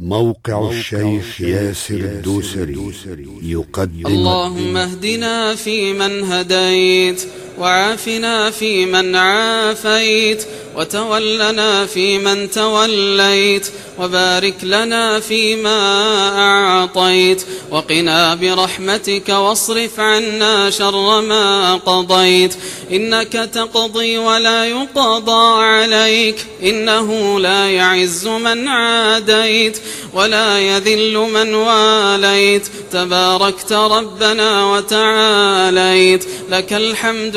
موقع الشيخ ياسر الدوسري يقدم اللهم اهدنا فيمن هديت. وعافنا فيمن عافيت وتولنا فيمن توليت وبارك لنا فيما أعطيت وقنا برحمتك واصرف عنا شر ما قضيت. إنك تقضي ولا يقضى عليك إنه لا يعز من عاديت ولا يذل من واليت. تباركت ربنا وتعاليت لك الحمد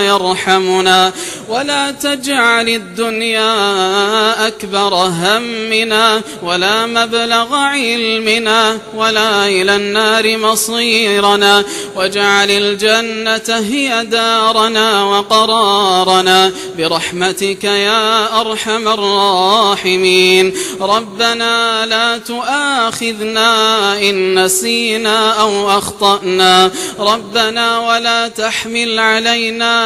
يرحمنا. ولا تجعل الدنيا أكبر همنا ولا مبلغ علمنا ولا إلى النار مصيرنا. واجعل الجنة هي دارنا وقرارنا. برحمتك يا أرحم الراحمين. ربنا لا تؤاخذنا إن نسينا أو أخطأنا. ربنا ولا تحمل علينا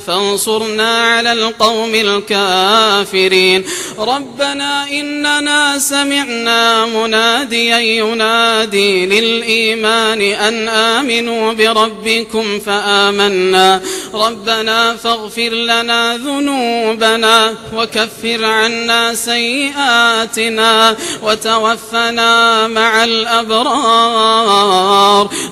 فانصرنا على القوم الكافرين. ربنا إننا سمعنا مناديا ينادي للإيمان أن آمنوا بربكم فآمنا. ربنا فاغفر لنا ذنوبنا وكفر عنا سيئاتنا وتوفنا مع الأبرار.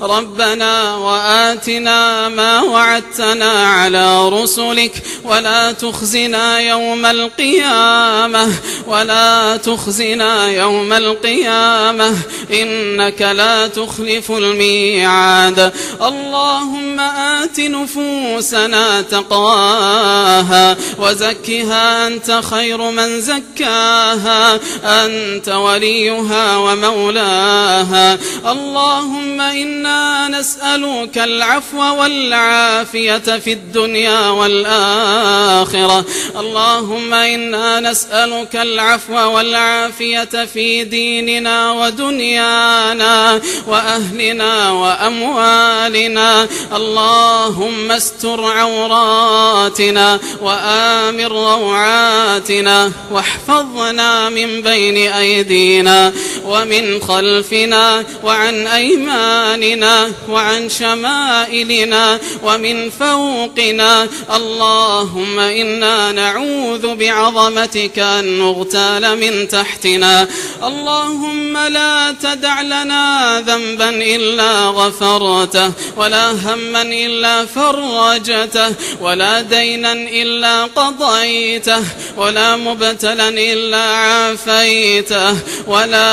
ربنا وآتنا ما وعدتنا على رسلك ولا تخزنا يوم القيامة ولا تخزنا يوم القيامة إنك لا تخلف الميعاد. اللهم آت نفوسنا تقواها وزكها أنت خير من زكاها. أنت وليها ومولاها. اللهم إنا نسألك العفو والعافية في الدنيا والآخرة. اللهم إنا نسألك العفو والعافية في ديننا ودنيانا وأهلنا وأموالنا. اللهم استر عوراتنا وآمن روعاتنا واحفظنا من بين أيدينا ومن خلفنا وعن أيماننا وعن شمائلنا ومن فوقنا اللهم إنا نعوذ بعظمتك أن نغتال من تحتنا. اللهم لا تدع لنا ذنبا إلا غفرته ولا هما إلا فرجته ولا دينا إلا قضيته ولا مبتلا إلا عافيته ولا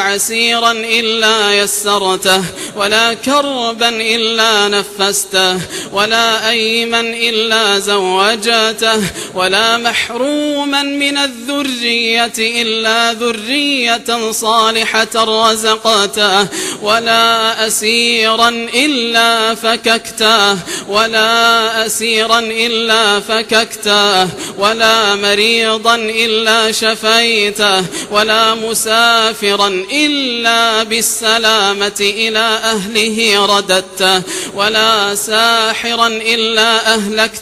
عسيرا إلا يسرته ولا كربا إلا نفسته ولا أيما إلا زوجته ولا محروما من الذرية إلا ذرية صالحة رزقته ولا أسيرا إلا فككته ولا أسيرا إلا فككته ولا مريضا مريضا إلا شفيته ولا مسافرا إلا بالسلامة إلى أهله رددته ولا ساحرا إلا أهلكته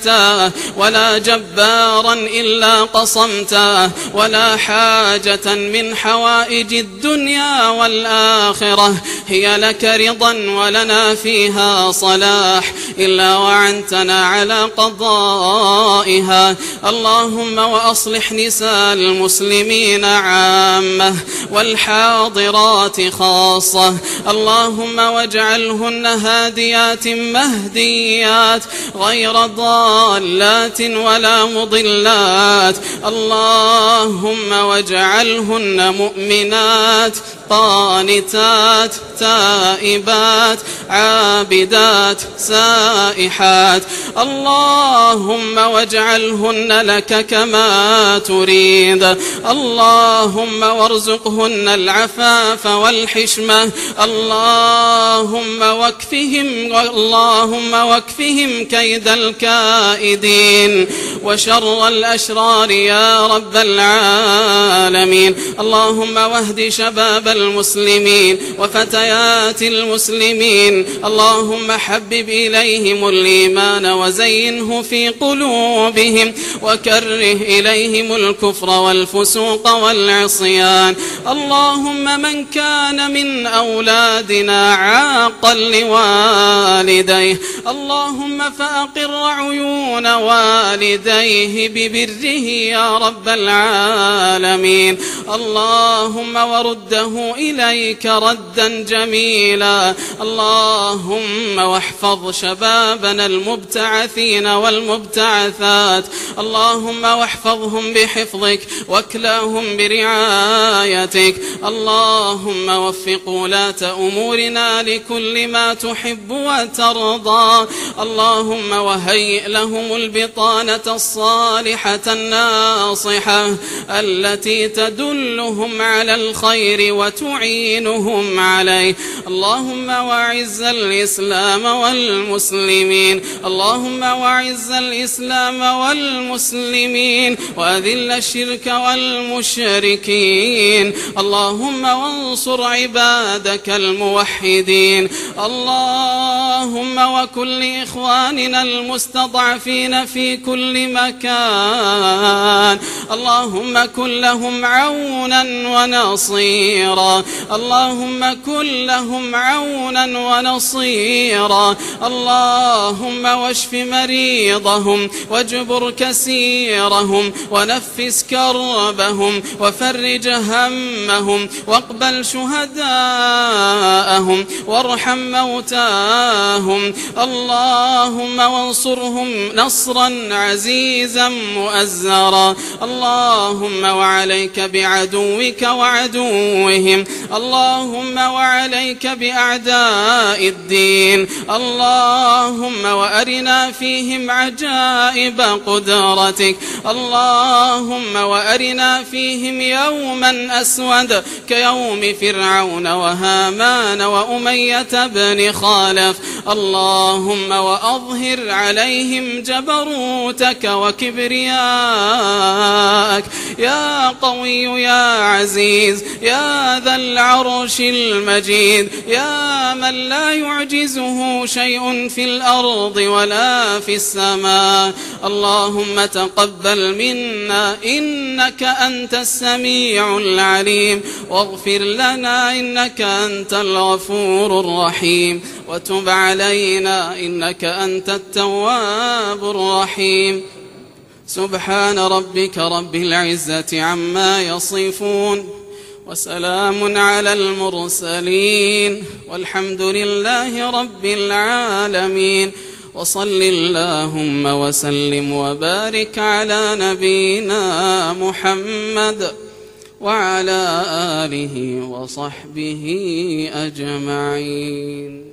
ولا جبارا إلا قصمته ولا حاجة من حوائج الدنيا والآخرة هي لك رضا ولنا فيها صلاح إلا وعنتنا على قضائها اللهم وأصلح نساء المسلمين عامة والحاضرات خاصة. اللهم واجعلهن هاديات مهديات غير ضالات ولا مضلات. اللهم واجعلهن مؤمنات. قانتات تائبات عابدات سائحات. اللهم واجعلهن لك كما تريد. اللهم وارزقهن العفاف والحشمة. اللهم واكفهم اللهم واكفهم كيد الكائدين وشر الأشرار يا رب العالمين اللهم واهد شباب المسلمين وفتيات المسلمين اللهم حبب إليهم الإيمان وزينه في قلوبهم وكره إليهم الكفر والفسوق والعصيان اللهم من كان من أولادنا عاقا لوالديه. اللهم فأقر عيون والديه ببره يا رب العالمين. اللهم ورده إليك ردا جميلا. اللهم واحفظ شبابنا المبتعثين والمبتعثات. اللهم واحفظهم بحفظك واكلاهم برعايتك. اللهم وفق ولاة أمورنا لكل ما تحب وترضى. اللهم وهيئ لهم البطانة الصالحة الناصحة التي تدلهم على الخير وتعينهم عليه. اللهم وعز الإسلام والمسلمين. اللهم وعز الإسلام والمسلمين. وأذل الشرك والمشركين. اللهم وانصر عبادك الموحدين. اللهم وكل إخواننا المستضعفين في كل مكان. اللهم كن لهم عونا ونصيرا. اللهم كن لهم عونا ونصيرا. اللهم واشف مريضهم واجبر كسيرهم ونفس كربهم وفرج همهم واقبل شهداءهم وارحم موتاهم. اللهم وانصرهم نصرا عزيزا مؤزرا. اللهم وعليك بعدوك وعدوهم. اللهم وعليك بأعداء الدين. اللهم وأرنا فيهم عجائب قدرتك. اللهم وأرنا فيهم يوما أسود كيوم فرعون وهامان وأمية بن خالف. اللهم وأظهر عليهم جبروتك وكبرياءك. يا قوي يا عزيز يا ذا العرش المجيد. يا من لا يعجزه شيء في الأرض ولا في السماء اللهم تقبل منا إنك أنت السميع العليم واغفر لنا إنك أنت الغفور الرحيم وتب علينا إنك أنت التواب الرحيم. سبحان ربك رب العزة عما يصفون. وسلام على المرسلين والحمد لله رب العالمين وصل اللهم وسلم وبارك على نبينا محمد وعلى آله وصحبه أجمعين.